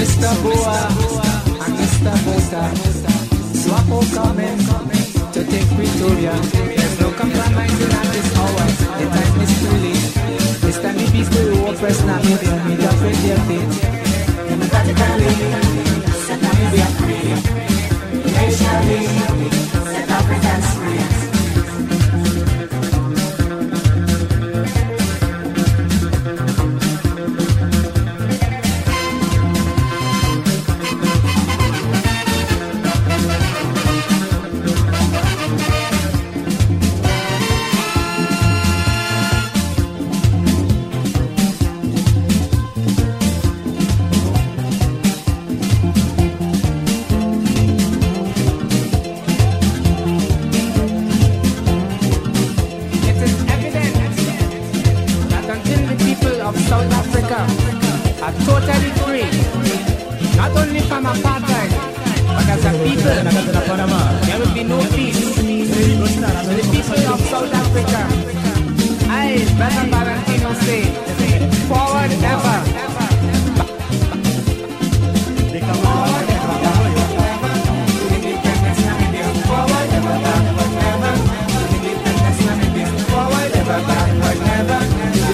Mr. Boa, a Mr. Boca, sua boca mesmo. To take Pretoria. There's no compromising at this hour. The time is too late. Mr. Nibis will oppress now. Meet up with their fate. Democratically, set Namibia free. Because the Panama, there will be no peace. So the people of South Africa, I, Brother Valentino, say, forward ever.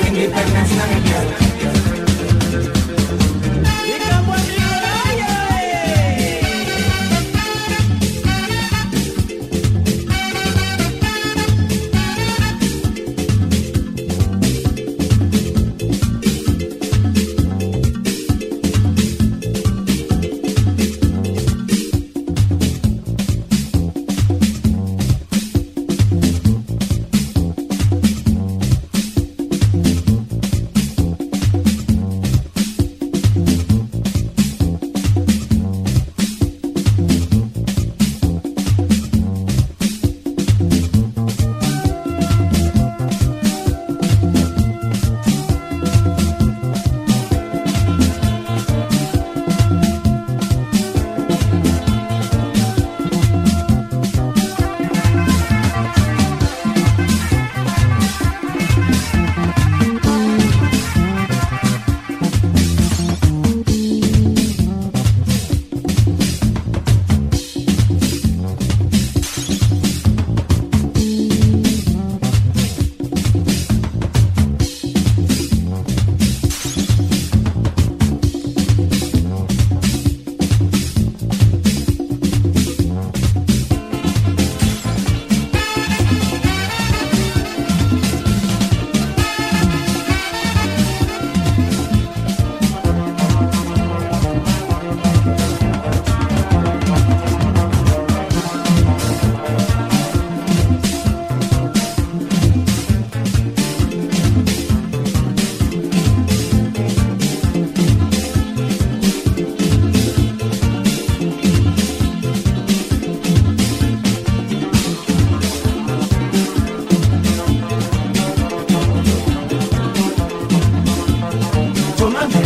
Independence, Namibia. Sonando.